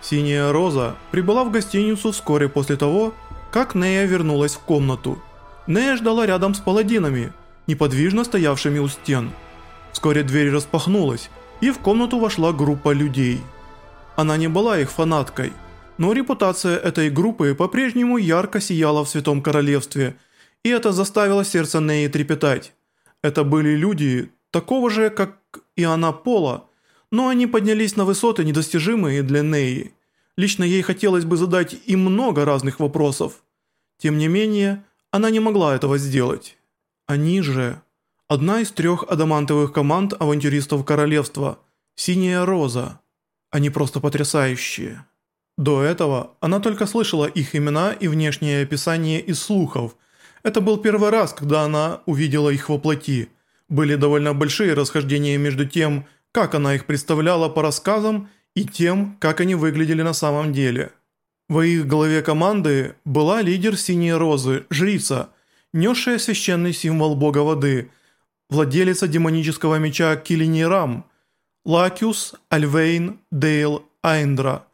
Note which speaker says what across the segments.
Speaker 1: Синяя роза прибыла в гостиницу вскоре после того, как Нея вернулась в комнату. Нея ждала рядом с паладинами, неподвижно стоявшими у стен. Вскоре дверь распахнулась, и в комнату вошла группа людей. Она не была их фанаткой, но репутация этой группы по-прежнему ярко сияла в Святом Королевстве, и это заставило сердце Неи трепетать. Это были люди такого же, как и она пола, но они поднялись на высоты, недостижимые для Неи. Лично ей хотелось бы задать им много разных вопросов. Тем не менее, она не могла этого сделать. Они же... Одна из трех адамантовых команд авантюристов королевства – Синяя Роза. Они просто потрясающие. До этого она только слышала их имена и внешнее описание из слухов. Это был первый раз, когда она увидела их воплоти. Были довольно большие расхождения между тем, как она их представляла по рассказам и тем, как они выглядели на самом деле. В их голове команды была лидер Синей Розы, жрица, несшая священный символ бога воды, владелица демонического меча Килинирам, Лакиус, Альвейн, Дейл, Айндра.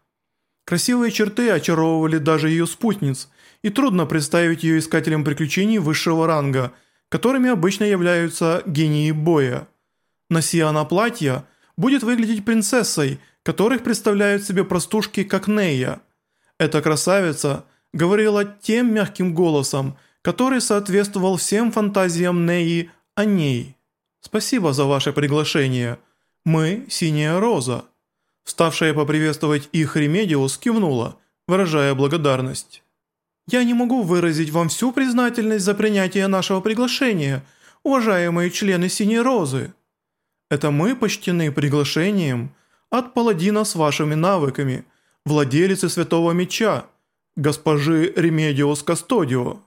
Speaker 1: Красивые черты очаровывали даже ее спутниц, и трудно представить ее искателем приключений высшего ранга, которыми обычно являются гении боя. Носи она платья, будет выглядеть принцессой, которых представляют себе простушки, как Нея. Эта красавица говорила тем мягким голосом, который соответствовал всем фантазиям Неи о ней. «Спасибо за ваше приглашение. Мы – Синяя Роза». Вставшая поприветствовать их Ремедиус кивнула, выражая благодарность. «Я не могу выразить вам всю признательность за принятие нашего приглашения, уважаемые члены Синей Розы. Это мы почтены приглашением от паладина с вашими навыками, владелицы Святого Меча, госпожи Ремедиус Кастодио».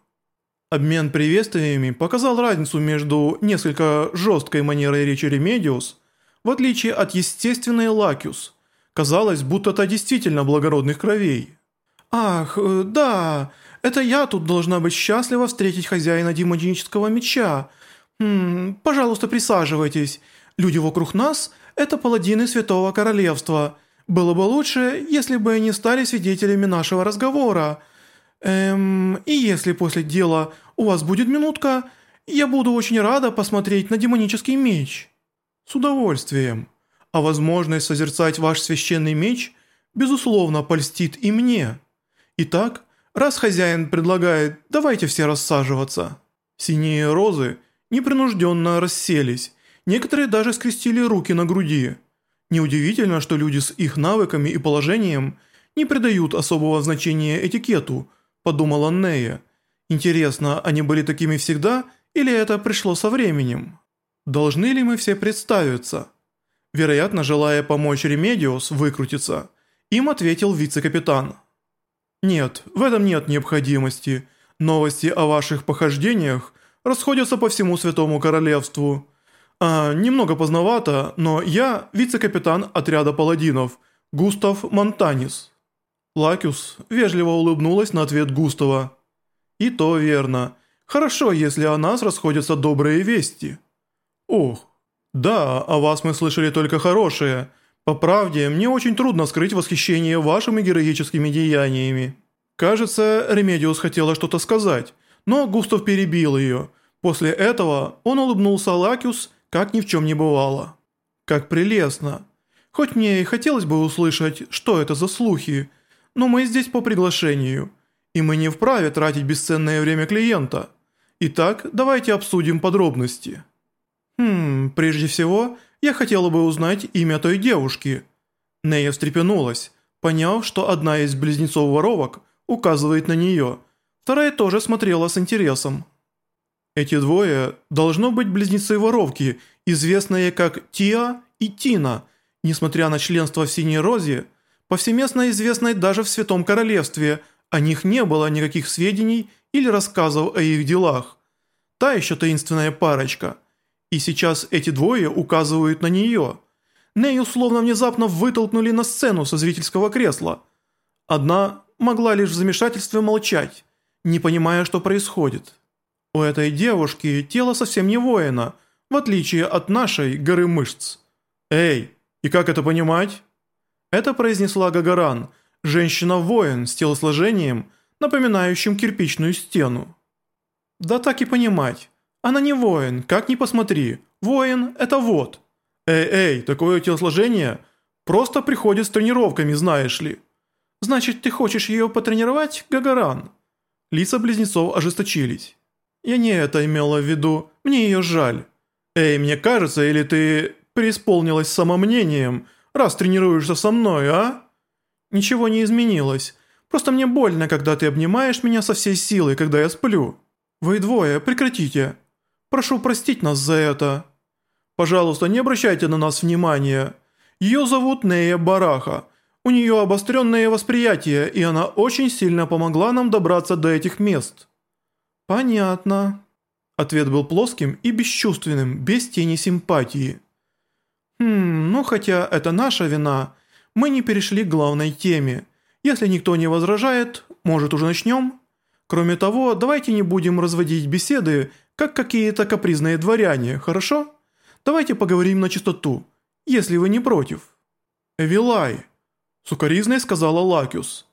Speaker 1: Обмен приветствиями показал разницу между несколько жесткой манерой речи Ремедиус, в отличие от естественной Лакиус. Казалось, будто та действительно благородных кровей. «Ах, э, да, это я тут должна быть счастлива встретить хозяина демонического меча. Хм, пожалуйста, присаживайтесь. Люди вокруг нас – это паладины Святого Королевства. Было бы лучше, если бы они стали свидетелями нашего разговора. Эм, и если после дела у вас будет минутка, я буду очень рада посмотреть на демонический меч». «С удовольствием. А возможность созерцать ваш священный меч, безусловно, польстит и мне. Итак, раз хозяин предлагает, давайте все рассаживаться». Синие розы непринужденно расселись, Некоторые даже скрестили руки на груди. Неудивительно, что люди с их навыками и положением не придают особого значения этикету, подумала Нея. Интересно, они были такими всегда или это пришло со временем? Должны ли мы все представиться? Вероятно, желая помочь Ремедиус выкрутиться, им ответил вице-капитан. «Нет, в этом нет необходимости. Новости о ваших похождениях расходятся по всему Святому Королевству. А, немного поздновато, но я вице-капитан отряда паладинов, Густав Монтанис. Лакиус вежливо улыбнулась на ответ Густава. И то верно. Хорошо, если о нас расходятся добрые вести. Ох, да, о вас мы слышали только хорошее. По правде, мне очень трудно скрыть восхищение вашими героическими деяниями. Кажется, Ремедиус хотела что-то сказать, но Густав перебил ее. После этого он улыбнулся Лакиус как ни в чем не бывало. Как прелестно. Хоть мне и хотелось бы услышать, что это за слухи, но мы здесь по приглашению, и мы не вправе тратить бесценное время клиента. Итак, давайте обсудим подробности. Хм, прежде всего, я хотела бы узнать имя той девушки. Нея встрепенулась, поняв, что одна из близнецов-воровок указывает на нее, вторая тоже смотрела с интересом. Эти двое должно быть близнецы-воровки, известные как Тиа и Тина, несмотря на членство в Синей Розе, повсеместно известной даже в Святом Королевстве, о них не было никаких сведений или рассказов о их делах. Та еще таинственная парочка. И сейчас эти двое указывают на нее. Нею словно внезапно вытолкнули на сцену со зрительского кресла. Одна могла лишь в замешательстве молчать, не понимая, что происходит. У этой девушки тело совсем не воина, в отличие от нашей горы мышц. Эй, и как это понимать? Это произнесла Гагаран, Женщина-воин с телосложением, напоминающим кирпичную стену. Да так и понимать. Она не воин, как ни посмотри. Воин – это вот. Эй-эй, такое телосложение просто приходит с тренировками, знаешь ли. Значит, ты хочешь ее потренировать, Гагаран? Лица близнецов ожесточились. Я не это имела в виду, мне ее жаль. Эй, мне кажется, или ты преисполнилась самомнением, раз тренируешься со мной, а? Ничего не изменилось. Просто мне больно, когда ты обнимаешь меня со всей силой, когда я сплю. Вы двое, прекратите. Прошу простить нас за это. Пожалуйста, не обращайте на нас внимания. Ее зовут Нея Бараха. У нее обостренное восприятие, и она очень сильно помогла нам добраться до этих мест. Понятно. Ответ был плоским и бесчувственным, без тени симпатии. Хм, ну хотя это наша вина, мы не перешли к главной теме. Если никто не возражает, может уже начнем? Кроме того, давайте не будем разводить беседы, как какие-то капризные дворяне, хорошо? Давайте поговорим на чистоту, если вы не против. Эвилай, сукоризной сказала Лакиус.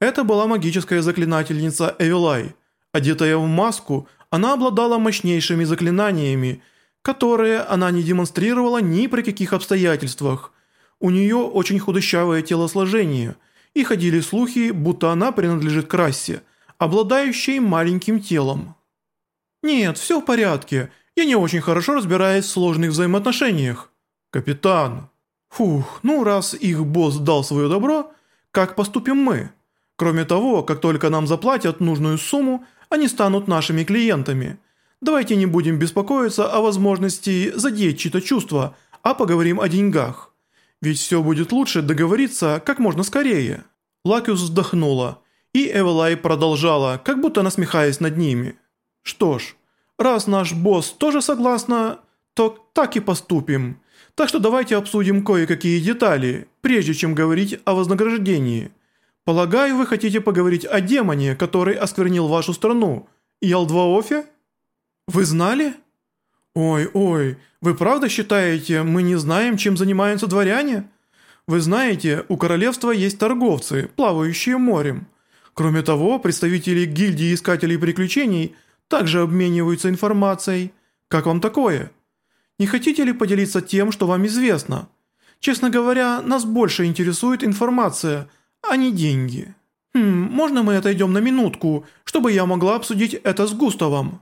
Speaker 1: Это была магическая заклинательница Эвилай. Одетая в маску, она обладала мощнейшими заклинаниями, которые она не демонстрировала ни при каких обстоятельствах. У нее очень худощавое телосложение, и ходили слухи, будто она принадлежит к расе, обладающей маленьким телом. «Нет, все в порядке, я не очень хорошо разбираюсь в сложных взаимоотношениях». «Капитан». «Фух, ну раз их босс дал свое добро, как поступим мы? Кроме того, как только нам заплатят нужную сумму, они станут нашими клиентами. Давайте не будем беспокоиться о возможности задеть чьи-то чувства, а поговорим о деньгах. Ведь все будет лучше договориться как можно скорее». Лакиус вздохнула, и Эвелай продолжала, как будто насмехаясь над ними. «Что ж, раз наш босс тоже согласна, то так и поступим. Так что давайте обсудим кое-какие детали, прежде чем говорить о вознаграждении. Полагаю, вы хотите поговорить о демоне, который осквернил вашу страну, Ялдваофе?» «Вы знали?» «Ой-ой, вы правда считаете, мы не знаем, чем занимаются дворяне?» «Вы знаете, у королевства есть торговцы, плавающие морем. Кроме того, представители гильдии искателей приключений также обмениваются информацией. Как вам такое? Не хотите ли поделиться тем, что вам известно? Честно говоря, нас больше интересует информация, а не деньги». «Хм, можно мы отойдем на минутку, чтобы я могла обсудить это с Густавом?»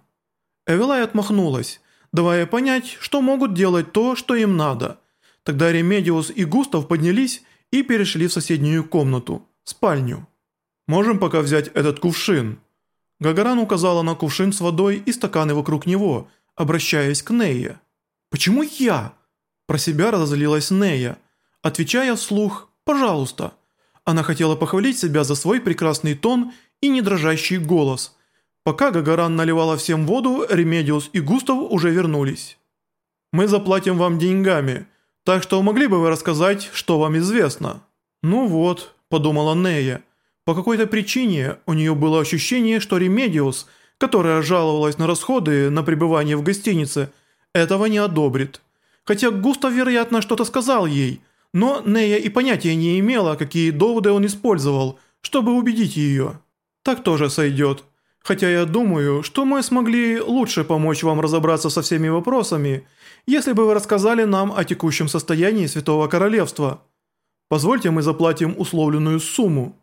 Speaker 1: Эвелай отмахнулась, давая понять, что могут делать то, что им надо. Тогда Ремедиус и Густав поднялись и перешли в соседнюю комнату, спальню. «Можем пока взять этот кувшин?» Гагаран указала на кувшин с водой и стаканы вокруг него, обращаясь к Нее. «Почему я?» Про себя разозлилась Нея, отвечая вслух «пожалуйста». Она хотела похвалить себя за свой прекрасный тон и недрожащий голос – Пока Гагаран наливала всем воду, Ремедиус и Густав уже вернулись. «Мы заплатим вам деньгами, так что могли бы вы рассказать, что вам известно?» «Ну вот», – подумала Нея. По какой-то причине у нее было ощущение, что Ремедиус, которая жаловалась на расходы на пребывание в гостинице, этого не одобрит. Хотя Густав, вероятно, что-то сказал ей, но Нея и понятия не имела, какие доводы он использовал, чтобы убедить ее. Так тоже сойдет. Хотя я думаю, что мы смогли лучше помочь вам разобраться со всеми вопросами, если бы вы рассказали нам о текущем состоянии Святого Королевства. Позвольте мы заплатим условленную сумму».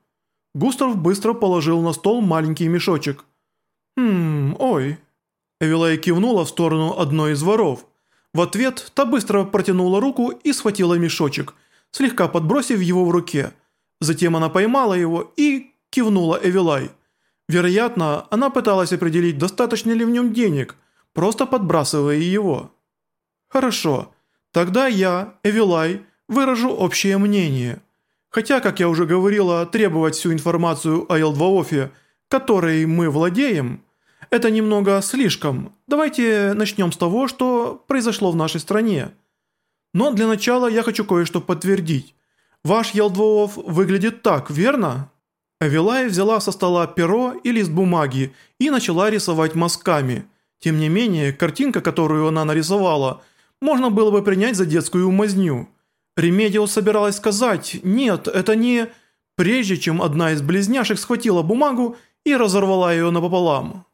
Speaker 1: Густав быстро положил на стол маленький мешочек. «Хм, ой». Эвелай кивнула в сторону одной из воров. В ответ та быстро протянула руку и схватила мешочек, слегка подбросив его в руке. Затем она поймала его и кивнула Эвелай. Вероятно, она пыталась определить, достаточно ли в нем денег, просто подбрасывая его. Хорошо, тогда я, Эвилай, выражу общее мнение. Хотя, как я уже говорила, требовать всю информацию о Елдваофе, которой мы владеем, это немного слишком. Давайте начнем с того, что произошло в нашей стране. Но для начала я хочу кое-что подтвердить. Ваш Елдваоф выглядит так, верно? Авилай взяла со стола перо и лист бумаги и начала рисовать мазками. Тем не менее, картинка, которую она нарисовала, можно было бы принять за детскую мазню. Ремедио собиралась сказать «Нет, это не...» прежде чем одна из близняшек схватила бумагу и разорвала ее напополам.